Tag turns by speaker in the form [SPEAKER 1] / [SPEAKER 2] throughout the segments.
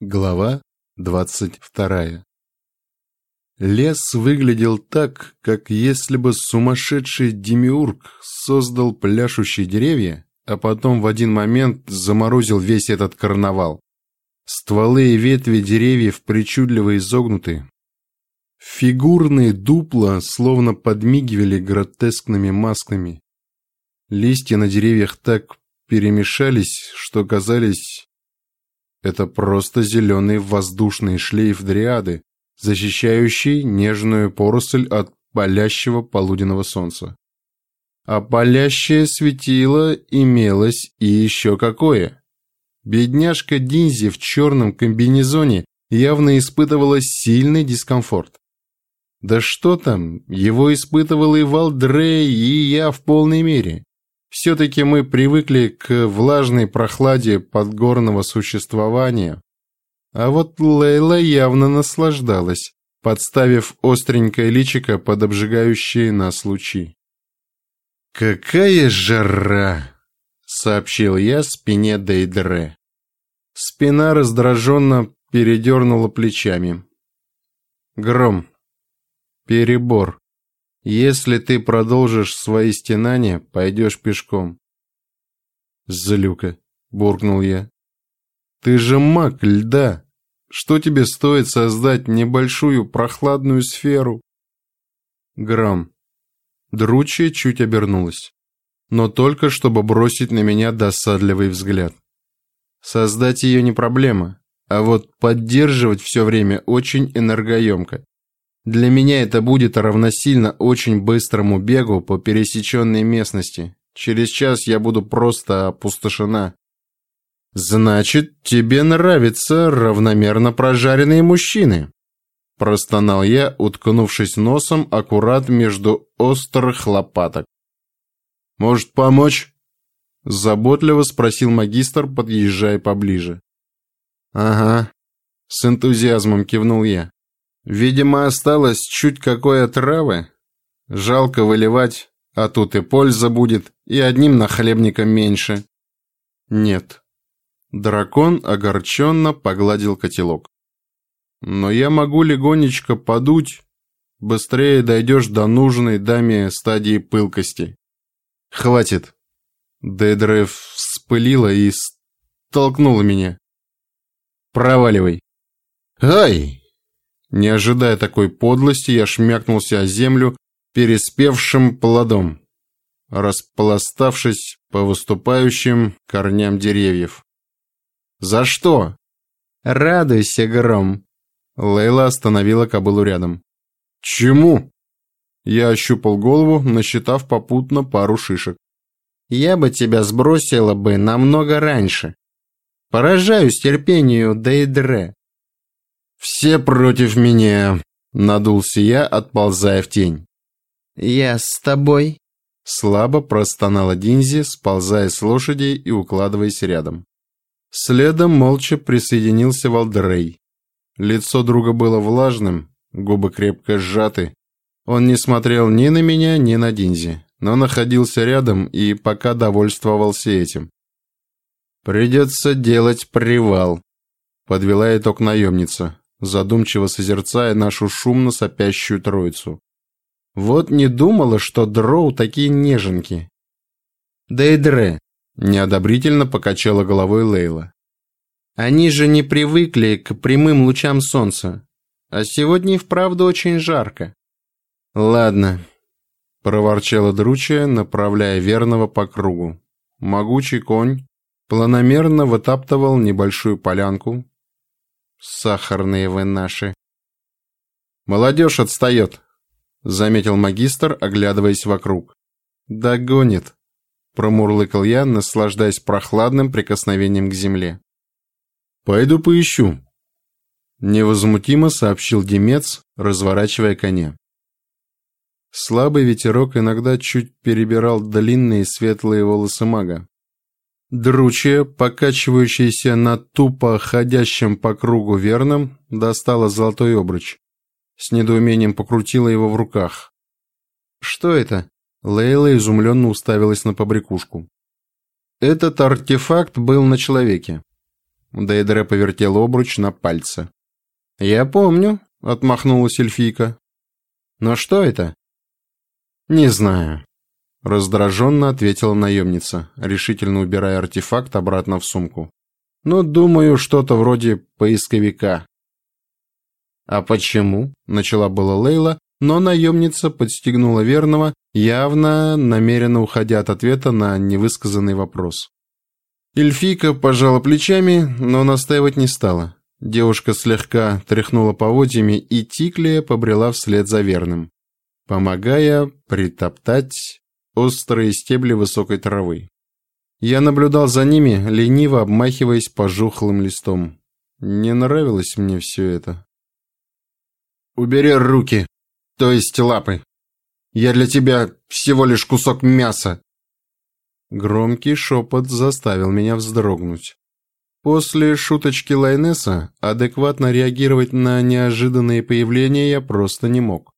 [SPEAKER 1] Глава двадцать вторая Лес выглядел так, как если бы сумасшедший демиург создал пляшущие деревья, а потом в один момент заморозил весь этот карнавал. Стволы и ветви деревьев причудливо изогнуты. Фигурные дупла словно подмигивали гротескными масками. Листья на деревьях так перемешались, что казались это просто зеленый воздушный шлейф дриады, защищающий нежную поросль от палящего полуденного солнца. А палящее светило имелось и еще какое. Бедняжка Динзи в черном комбинезоне явно испытывала сильный дискомфорт. Да что там, его испытывал и Валдрей, и я в полной мере. Все-таки мы привыкли к влажной прохладе подгорного существования. А вот Лейла явно наслаждалась, подставив остренькое личико под обжигающие нас лучи. «Какая жара!» — сообщил я спине Дейдре. Спина раздраженно передернула плечами. «Гром. Перебор. Если ты продолжишь свои стенания, пойдешь пешком. Злюка, буркнул я. Ты же маг льда. Что тебе стоит создать небольшую прохладную сферу? Грамм. Дручья чуть обернулась, но только чтобы бросить на меня досадливый взгляд. Создать ее не проблема, а вот поддерживать все время очень энергоемко. Для меня это будет равносильно очень быстрому бегу по пересеченной местности. Через час я буду просто опустошена. Значит, тебе нравятся равномерно прожаренные мужчины? Простонал я, уткнувшись носом аккурат между острых лопаток. Может, помочь? Заботливо спросил магистр, подъезжая поближе. Ага, с энтузиазмом кивнул я. Видимо, осталось чуть какой отравы. Жалко выливать, а тут и польза будет, и одним нахлебником меньше. Нет. Дракон огорченно погладил котелок. Но я могу легонечко подуть, быстрее дойдешь до нужной даме стадии пылкости. Хватит. Дейдрев вспылила и столкнула меня. Проваливай. Ай! Не ожидая такой подлости, я шмякнулся о землю переспевшим плодом, распластавшись по выступающим корням деревьев. «За что?» «Радуйся, Гром!» Лейла остановила кобылу рядом. «Чему?» Я ощупал голову, насчитав попутно пару шишек. «Я бы тебя сбросила бы намного раньше. Поражаюсь терпению Дейдре. «Все против меня!» — надулся я, отползая в тень. «Я с тобой!» — слабо простонала Динзи, сползая с лошади и укладываясь рядом. Следом молча присоединился Валдрей. Лицо друга было влажным, губы крепко сжаты. Он не смотрел ни на меня, ни на Динзи, но находился рядом и пока довольствовался этим. «Придется делать привал», — подвела итог наемница задумчиво созерцая нашу шумно сопящую троицу. Вот не думала, что дроу такие неженки. Дейдре, неодобрительно покачала головой Лейла. Они же не привыкли к прямым лучам солнца. А сегодня и вправду очень жарко. Ладно, проворчала Дручья, направляя верного по кругу. Могучий конь планомерно вытаптывал небольшую полянку, Сахарные вы наши. Молодежь отстает, заметил магистр, оглядываясь вокруг. Догонит, промурлыкал я, наслаждаясь прохладным прикосновением к земле. Пойду поищу, невозмутимо сообщил Демец, разворачивая коня. Слабый ветерок иногда чуть перебирал длинные светлые волосы мага. Дручья, покачивающаяся на тупо ходящем по кругу верном, достала золотой обруч. С недоумением покрутила его в руках. «Что это?» Лейла изумленно уставилась на побрякушку. Этот артефакт был на человеке. Дейдре повертел обруч на пальце. «Я помню», — отмахнулась эльфийка. «Но что это?» «Не знаю», — раздраженно ответила наемница, решительно убирая артефакт обратно в сумку. «Но думаю, что-то вроде поисковика». «А почему?» — начала была Лейла, но наемница подстегнула верного, явно намеренно уходя от ответа на невысказанный вопрос. Эльфийка пожала плечами, но настаивать не стала. Девушка слегка тряхнула поводьями, и Тиклия побрела вслед за верным, помогая притоптать острые стебли высокой травы. Я наблюдал за ними, лениво обмахиваясь пожухлым листом. Не нравилось мне все это. «Убери руки, то есть лапы. Я для тебя всего лишь кусок мяса!» Громкий шепот заставил меня вздрогнуть. После шуточки Лайнеса адекватно реагировать на неожиданные появления я просто не мог.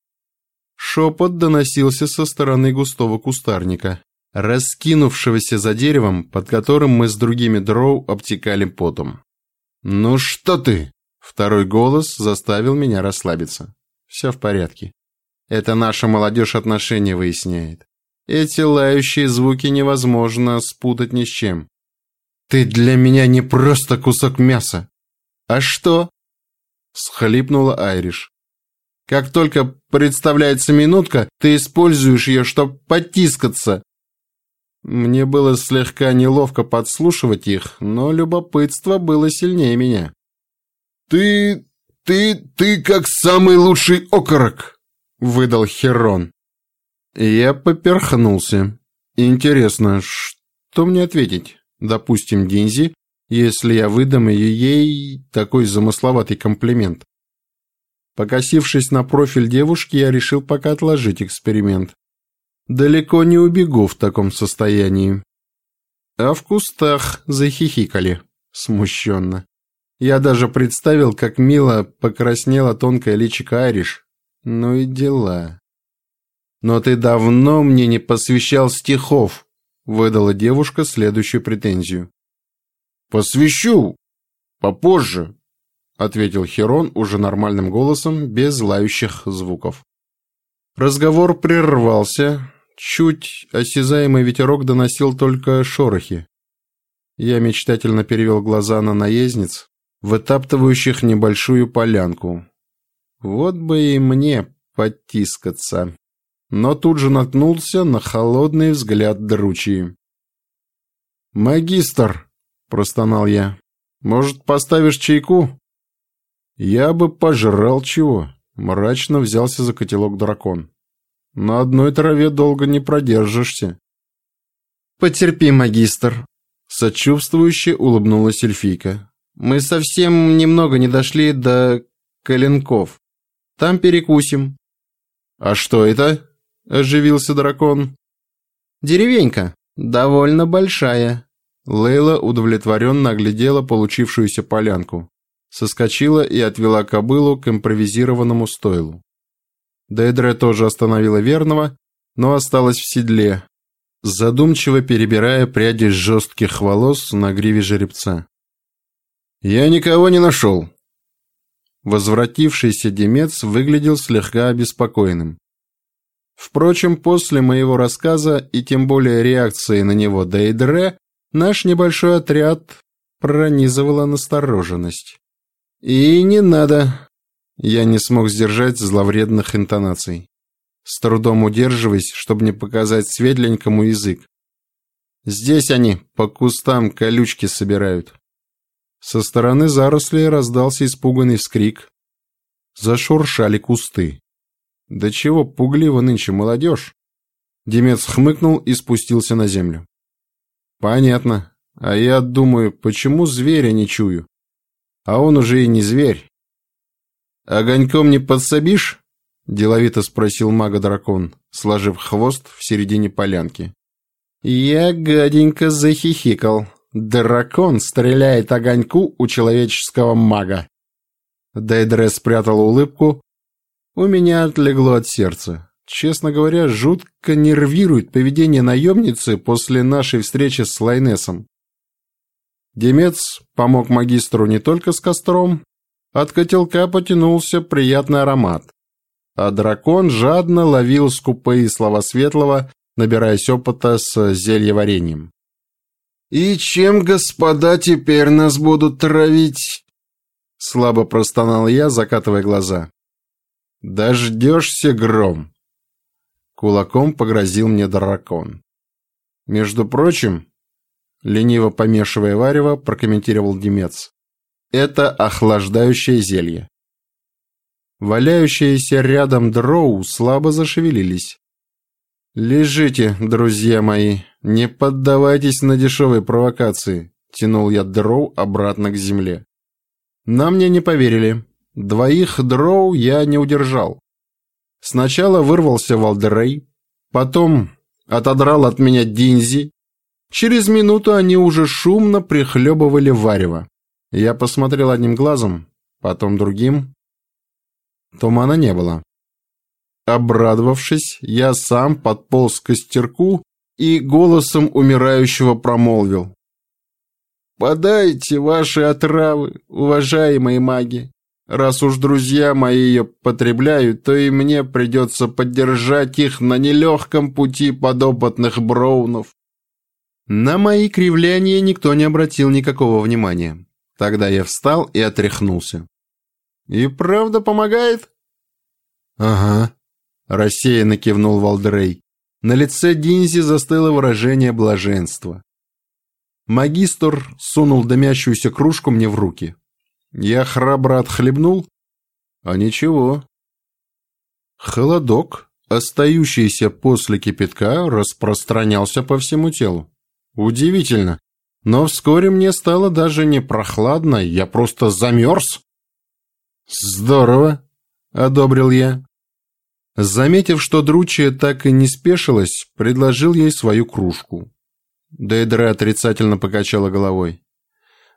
[SPEAKER 1] Шепот доносился со стороны густого кустарника, раскинувшегося за деревом, под которым мы с другими дроу обтекали потом. «Ну что ты?» Второй голос заставил меня расслабиться. «Все в порядке. Это наша молодежь отношения выясняет. Эти лающие звуки невозможно спутать ни с чем. Ты для меня не просто кусок мяса. А что? Схлипнула Айриш. Как только представляется минутка, ты используешь ее, чтобы потискаться. Мне было слегка неловко подслушивать их, но любопытство было сильнее меня. «Ты... ты... ты как самый лучший окорок!» — выдал Херон. Я поперхнулся. Интересно, что мне ответить? Допустим, Динзи, если я выдам ей такой замысловатый комплимент. Покосившись на профиль девушки, я решил пока отложить эксперимент. Далеко не убегу в таком состоянии. А в кустах захихикали, смущенно. Я даже представил, как мило покраснела тонкая личико Айриш. Ну и дела. «Но ты давно мне не посвящал стихов», — выдала девушка следующую претензию. «Посвящу! Попозже», — ответил Херон уже нормальным голосом, без лающих звуков. Разговор прервался, чуть осязаемый ветерок доносил только шорохи. Я мечтательно перевел глаза на наездниц, вытаптывающих небольшую полянку. Вот бы и мне потискаться но тут же наткнулся на холодный взгляд Дручи. «Магистр!» – простонал я. «Может, поставишь чайку?» «Я бы пожрал чего!» – мрачно взялся за котелок дракон. «На одной траве долго не продержишься». «Потерпи, магистр!» – сочувствующе улыбнулась эльфийка. «Мы совсем немного не дошли до Коленков. Там перекусим». «А что это?» оживился дракон. Деревенька, довольно большая. Лейла удовлетворенно оглядела получившуюся полянку, соскочила и отвела кобылу к импровизированному стойлу. Дейдре тоже остановила верного, но осталась в седле, задумчиво перебирая пряди жестких волос на гриве жеребца. «Я никого не нашел». Возвратившийся Демец выглядел слегка обеспокоенным. Впрочем, после моего рассказа и тем более реакции на него Дейдре, наш небольшой отряд пронизывала настороженность. И не надо. Я не смог сдержать зловредных интонаций, с трудом удерживаясь, чтобы не показать светленькому язык. Здесь они по кустам колючки собирают. Со стороны зарослей раздался испуганный вскрик. Зашуршали кусты. Да чего пугливо нынче молодежь? Демец хмыкнул и спустился на землю. Понятно. А я думаю, почему зверя не чую? А он уже и не зверь. Огоньком не подсобишь? Деловито спросил мага-дракон, сложив хвост в середине полянки. Я гаденько захихикал. Дракон стреляет огоньку у человеческого мага. Дейдре спрятал улыбку, у меня отлегло от сердца. Честно говоря, жутко нервирует поведение наемницы после нашей встречи с Лайнесом. Демец помог магистру не только с костром, от котелка потянулся приятный аромат, а дракон жадно ловил скупые слова Светлого, набираясь опыта с зельеварением. «И чем, господа, теперь нас будут травить?» Слабо простонал я, закатывая глаза. «Дождешься, гром!» Кулаком погрозил мне дракон. «Между прочим, лениво помешивая варево, прокомментировал Демец. Это охлаждающее зелье. Валяющиеся рядом дроу слабо зашевелились. «Лежите, друзья мои, не поддавайтесь на дешевые провокации», тянул я дроу обратно к земле. На мне не поверили. Двоих дроу я не удержал. Сначала вырвался Валдерей, потом отодрал от меня Динзи. Через минуту они уже шумно прихлебывали варево. Я посмотрел одним глазом, потом другим. Тумана не было. Обрадовавшись, я сам подполз к костерку и голосом умирающего промолвил. «Подайте ваши отравы, уважаемые маги. Раз уж друзья мои ее потребляют, то и мне придется поддержать их на нелегком пути подопытных броунов». На мои кривляния никто не обратил никакого внимания. Тогда я встал и отряхнулся. «И правда помогает?» «Ага», — рассеянно кивнул Валдрей. На лице Динзи застыло выражение блаженства. Магистр сунул дымящуюся кружку мне в руки. Я храбро отхлебнул, а ничего. Холодок, остающийся после кипятка, распространялся по всему телу. Удивительно, но вскоре мне стало даже не прохладно, я просто замерз. «Здорово», — одобрил я. Заметив, что Дручья так и не спешилась, предложил ей свою кружку. Дейдре отрицательно покачала головой.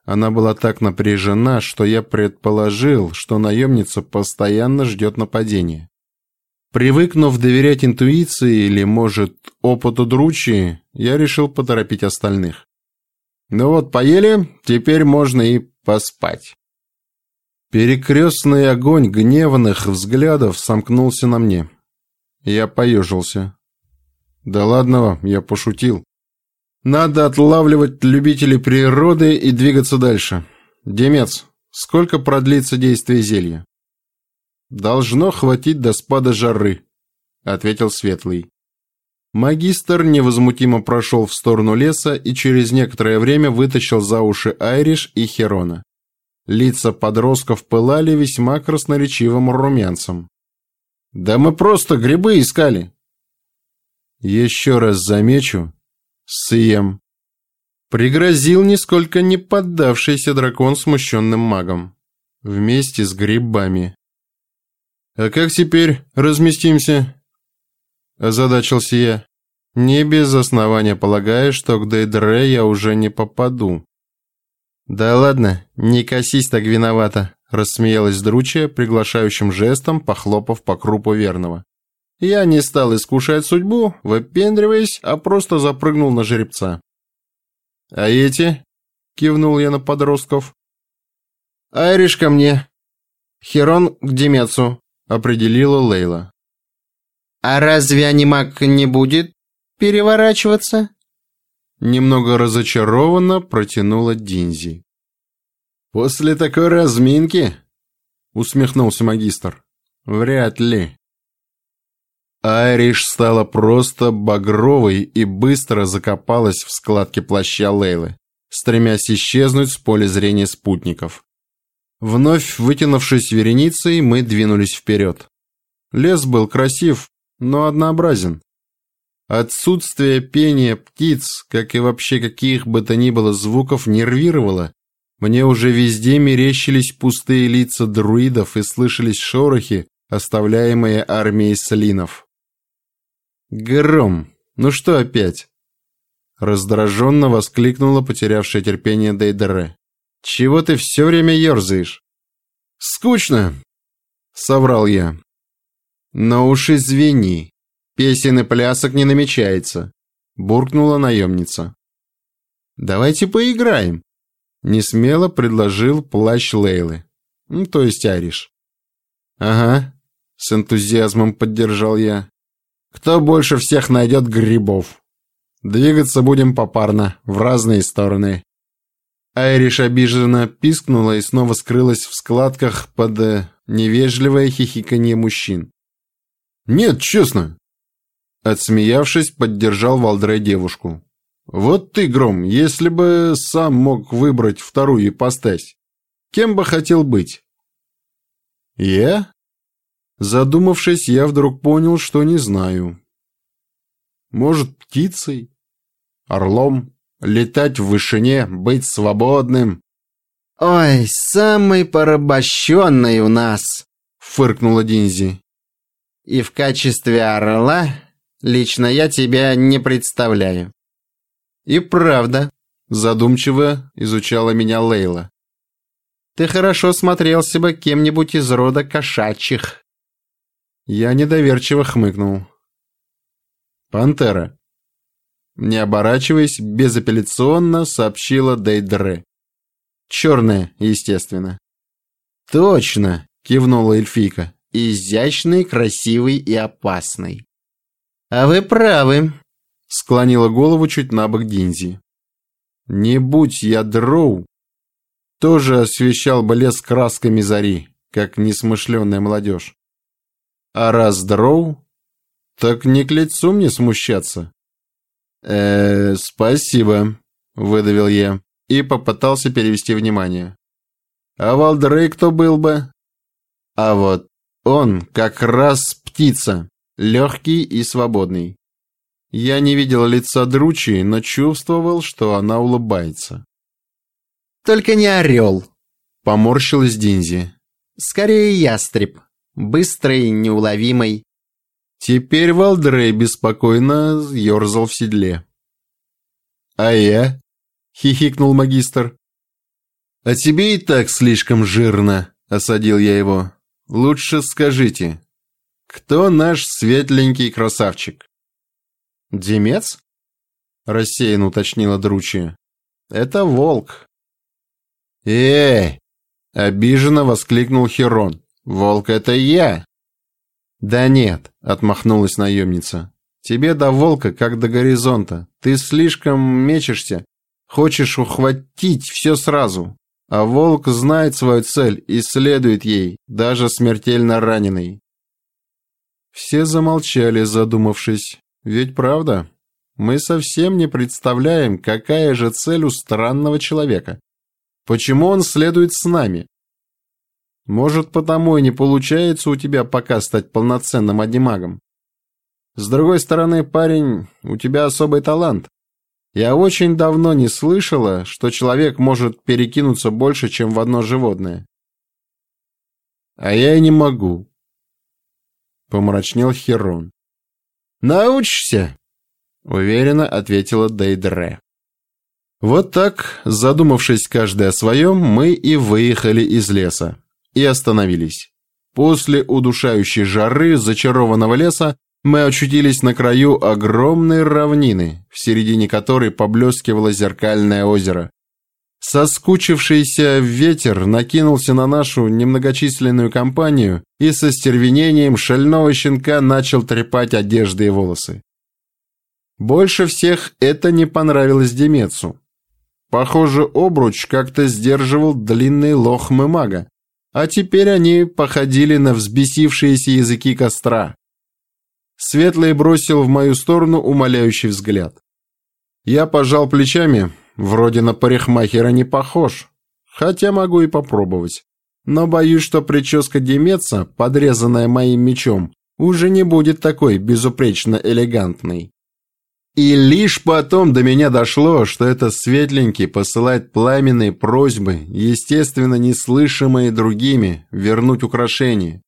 [SPEAKER 1] Она была так напряжена, что я предположил, что наемница постоянно ждет нападения. Привыкнув доверять интуиции или, может, опыту Дручи, я решил поторопить остальных. Ну вот, поели, теперь можно и поспать. Перекрестный огонь гневных взглядов сомкнулся на мне. Я поежился. Да ладно вам, я пошутил. Надо отлавливать любителей природы и двигаться дальше. Демец, сколько продлится действие зелья? Должно хватить до спада жары, ответил Светлый. Магистр невозмутимо прошел в сторону леса и через некоторое время вытащил за уши Айриш и Херона. Лица подростков пылали весьма красноречивым румянцем. «Да мы просто грибы искали!» «Еще раз замечу, Съем. Пригрозил нисколько не поддавшийся дракон смущенным магом. Вместе с грибами. «А как теперь разместимся?» Озадачился я. Не без основания полагая, что к Дейдре я уже не попаду. «Да ладно, не косись так виновата», рассмеялась Дручья, приглашающим жестом, похлопав по крупу верного. Я не стал искушать судьбу, выпендриваясь, а просто запрыгнул на жеребца. «А эти?» — кивнул я на подростков. «Айриш ко мне. Херон к Демецу», — определила Лейла. «А разве анимак не будет переворачиваться?» Немного разочарованно протянула Динзи. «После такой разминки?» — усмехнулся магистр. «Вряд ли». Айриш стала просто багровой и быстро закопалась в складке плаща Лейлы, стремясь исчезнуть с поля зрения спутников. Вновь вытянувшись вереницей, мы двинулись вперед. Лес был красив, но однообразен. Отсутствие пения птиц, как и вообще каких бы то ни было звуков, нервировало. Мне уже везде мерещились пустые лица друидов и слышались шорохи, оставляемые армией слинов. «Гром, ну что опять?» Раздраженно воскликнула потерявшая терпение Дейдере. «Чего ты все время ерзаешь?» «Скучно!» — соврал я. «Но уж извини, песен и плясок не намечается», — буркнула наемница. «Давайте поиграем», Несмело предложил плащ Лейлы. Ну, то есть Ариш. Ага, с энтузиазмом поддержал я. Кто больше всех найдет грибов? Двигаться будем попарно, в разные стороны. Айриш обиженно пискнула и снова скрылась в складках под э, невежливое хихиканье мужчин. «Нет, честно!» Отсмеявшись, поддержал Валдрей девушку. «Вот ты, Гром, если бы сам мог выбрать вторую ипостась, кем бы хотел быть?» «Я?» Задумавшись, я вдруг понял, что не знаю. «Может, птицей? Орлом?» Летать в вышине, быть свободным.
[SPEAKER 2] «Ой, самый порабощенный у нас!»
[SPEAKER 1] — фыркнула Динзи.
[SPEAKER 2] «И в качестве орла лично я тебя не представляю».
[SPEAKER 1] «И правда», — задумчиво изучала меня Лейла.
[SPEAKER 2] «Ты хорошо смотрелся бы кем-нибудь из рода кошачьих».
[SPEAKER 1] Я недоверчиво хмыкнул. «Пантера», не оборачиваясь, безапелляционно сообщила Дейдре. Черная, естественно.
[SPEAKER 2] Точно, кивнула эльфийка. Изящный, красивый и опасный. А вы правы, склонила голову чуть на бок Динзи.
[SPEAKER 1] Не будь я дроу, тоже освещал бы лес красками зари, как несмышленная молодежь. А раз дроу, так не к лицу мне смущаться э спасибо», — выдавил я и попытался перевести внимание. «А Валдрей кто был бы?» «А вот он как раз птица, легкий и свободный». Я не видел лица Дручи, но чувствовал, что она улыбается.
[SPEAKER 2] «Только не орел», —
[SPEAKER 1] поморщилась Динзи.
[SPEAKER 2] «Скорее ястреб, быстрый, неуловимый,
[SPEAKER 1] Теперь Валдрей беспокойно ерзал в седле. «А я?» — хихикнул магистр. «А тебе и так слишком жирно», — осадил я его. «Лучше скажите, кто наш светленький красавчик?»
[SPEAKER 2] «Демец?»
[SPEAKER 1] — рассеянно уточнила Дручья.
[SPEAKER 2] «Это волк».
[SPEAKER 1] «Эй!» — обиженно воскликнул Херон. «Волк — это я!» «Да нет», — отмахнулась наемница. «Тебе до волка, как до горизонта. Ты слишком мечешься, хочешь ухватить все сразу. А волк знает свою цель и следует ей, даже смертельно раненый». Все замолчали, задумавшись. Ведь правда, мы совсем не представляем, какая же цель у странного человека. Почему он следует с нами? Может, потому и не получается у тебя пока стать полноценным однимагом. С другой стороны, парень, у тебя особый талант. Я очень давно не слышала, что человек может перекинуться больше, чем в одно животное. А я и не могу. Помрачнел Херон. Научишься, уверенно ответила Дейдре. Вот так, задумавшись каждый о своем, мы и выехали из леса и остановились. После удушающей жары зачарованного леса мы очутились на краю огромной равнины, в середине которой поблескивало зеркальное озеро. Соскучившийся ветер накинулся на нашу немногочисленную компанию и со стервенением шального щенка начал трепать одежды и волосы. Больше всех это не понравилось Демецу. Похоже, обруч как-то сдерживал длинные лохмы мага, а теперь они походили на взбесившиеся языки костра. Светлый бросил в мою сторону умоляющий взгляд. Я пожал плечами, вроде на парикмахера не похож, хотя могу и попробовать. Но боюсь, что прическа Демеца, подрезанная моим мечом, уже не будет такой безупречно элегантной. И лишь потом до меня дошло, что это светленький посылает пламенные просьбы, естественно, неслышимые другими, вернуть украшение.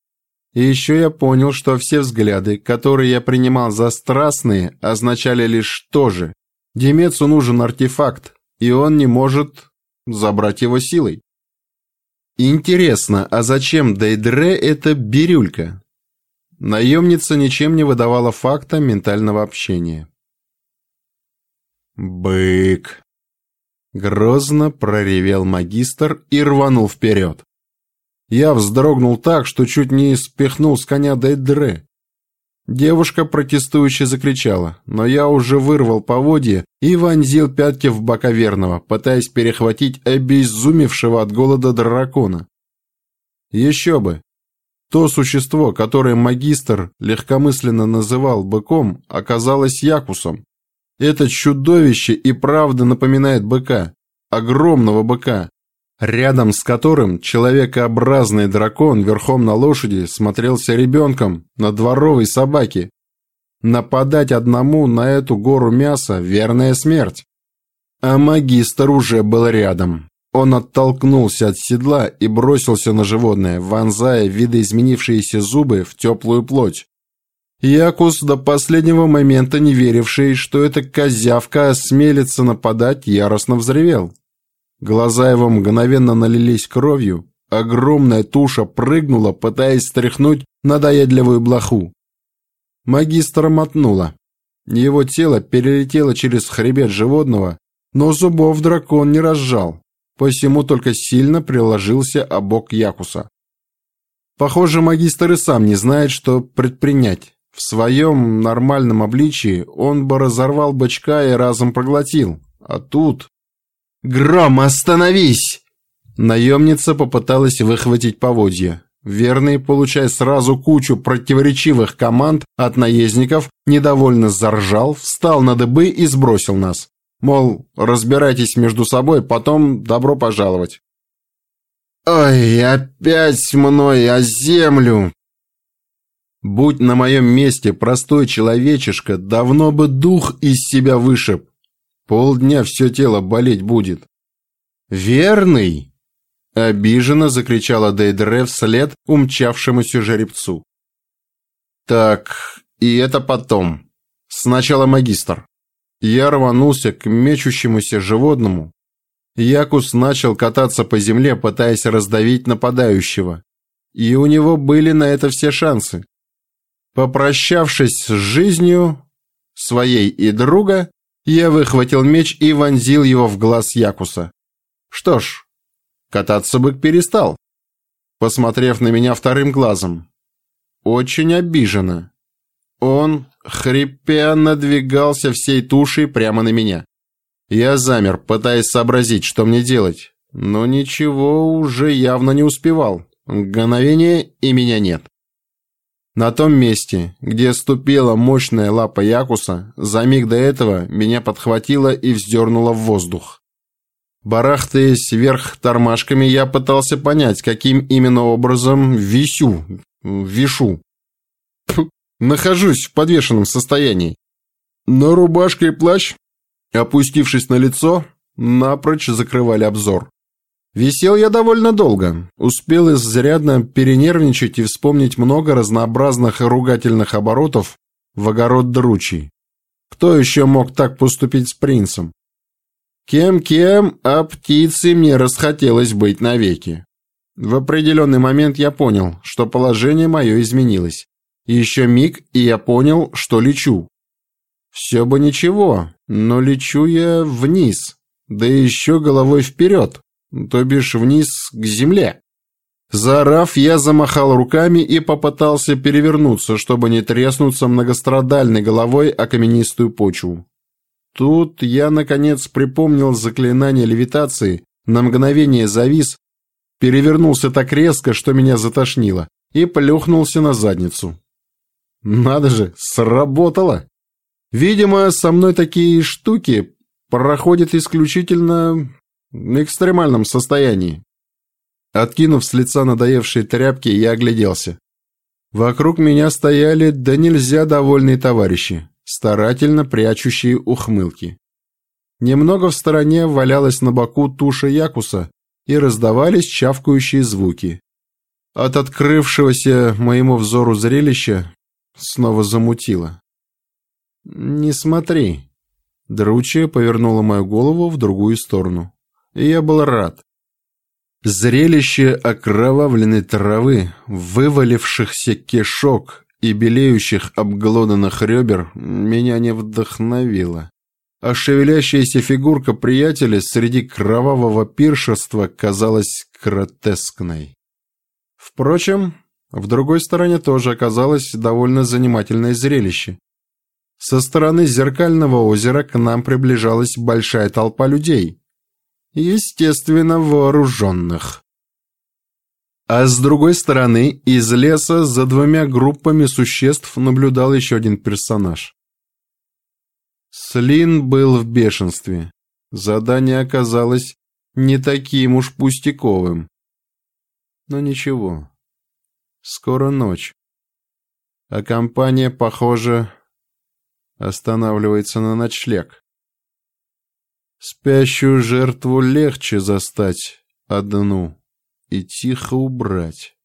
[SPEAKER 1] И еще я понял, что все взгляды, которые я принимал за страстные, означали лишь то же. Демецу нужен артефакт, и он не может забрать его силой. Интересно, а зачем Дейдре эта бирюлька? Наемница ничем не выдавала факта ментального общения. «Бык!» Грозно проревел магистр и рванул вперед. Я вздрогнул так, что чуть не спихнул с коня Дейдре. Девушка протестующе закричала, но я уже вырвал поводья и вонзил пятки в бока верного, пытаясь перехватить обезумевшего от голода дракона. Еще бы! То существо, которое магистр легкомысленно называл быком, оказалось якусом. Это чудовище и правда напоминает быка, огромного быка, рядом с которым человекообразный дракон верхом на лошади смотрелся ребенком на дворовой собаке. Нападать одному на эту гору мяса – верная смерть. А магистр уже был рядом. Он оттолкнулся от седла и бросился на животное, вонзая видоизменившиеся зубы в теплую плоть. Якус, до последнего момента не веривший, что эта козявка осмелится нападать, яростно взревел. Глаза его мгновенно налились кровью, огромная туша прыгнула, пытаясь стряхнуть надоедливую блоху. Магистра мотнула. Его тело перелетело через хребет животного, но зубов дракон не разжал, посему только сильно приложился о бок Якуса. Похоже, магистр и сам не знает, что предпринять. В своем нормальном обличии он бы разорвал бычка и разом проглотил. А тут... «Гром, остановись!» Наемница попыталась выхватить поводья. Верный, получая сразу кучу противоречивых команд от наездников, недовольно заржал, встал на дыбы и сбросил нас. Мол, разбирайтесь между собой, потом добро пожаловать. «Ой, опять мной о землю!» Будь на моем месте простой человечишка, давно бы дух из себя вышиб. Полдня все тело болеть будет. «Верный!» — обиженно закричала Дейдре вслед умчавшемуся жеребцу. «Так, и это потом. Сначала магистр». Я рванулся к мечущемуся животному. Якус начал кататься по земле, пытаясь раздавить нападающего. И у него были на это все шансы. Попрощавшись с жизнью своей и друга, я выхватил меч и вонзил его в глаз Якуса. Что ж, кататься бык перестал, посмотрев на меня вторым глазом. Очень обиженно. Он, хрипя, надвигался всей тушей прямо на меня. Я замер, пытаясь сообразить, что мне делать, но ничего уже явно не успевал. Мгновение, и меня нет. На том месте, где ступила мощная лапа Якуса, за миг до этого меня подхватило и вздернуло в воздух. Барахтаясь вверх тормашками, я пытался понять, каким именно образом висю, вишу. Фу, нахожусь в подвешенном состоянии. Но рубашка и плащ, опустившись на лицо, напрочь закрывали обзор. Висел я довольно долго. Успел изрядно перенервничать и вспомнить много разнообразных ругательных оборотов в огород дручий. Кто еще мог так поступить с принцем? Кем-кем, а птицей мне расхотелось быть навеки. В определенный момент я понял, что положение мое изменилось. Еще миг, и я понял, что лечу. Все бы ничего, но лечу я вниз, да еще головой вперед то бишь вниз к земле. Заорав, я замахал руками и попытался перевернуться, чтобы не треснуться многострадальной головой о каменистую почву. Тут я, наконец, припомнил заклинание левитации, на мгновение завис, перевернулся так резко, что меня затошнило, и плюхнулся на задницу. Надо же, сработало! Видимо, со мной такие штуки проходят исключительно в экстремальном состоянии. Откинув с лица надоевшие тряпки, я огляделся. Вокруг меня стояли да нельзя довольные товарищи, старательно прячущие ухмылки. Немного в стороне валялась на боку туша Якуса и раздавались чавкающие звуки. От открывшегося моему взору зрелища снова замутило. «Не смотри». Дручья повернула мою голову в другую сторону и я был рад. Зрелище окровавленной травы, вывалившихся кишок и белеющих обглоданных ребер меня не вдохновило. а шевелящаяся фигурка приятеля среди кровавого пиршества казалась гротескной. Впрочем, в другой стороне тоже оказалось довольно занимательное зрелище. Со стороны зеркального озера к нам приближалась большая толпа людей. Естественно, вооруженных. А с другой стороны, из леса за двумя группами существ наблюдал еще один персонаж. Слин был в бешенстве. Задание оказалось не таким уж пустяковым. Но ничего. Скоро ночь. А компания, похоже, останавливается на ночлег. Спящую жертву легче застать одну и тихо убрать.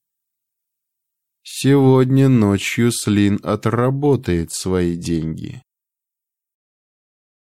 [SPEAKER 1] Сегодня ночью Слин отработает свои деньги.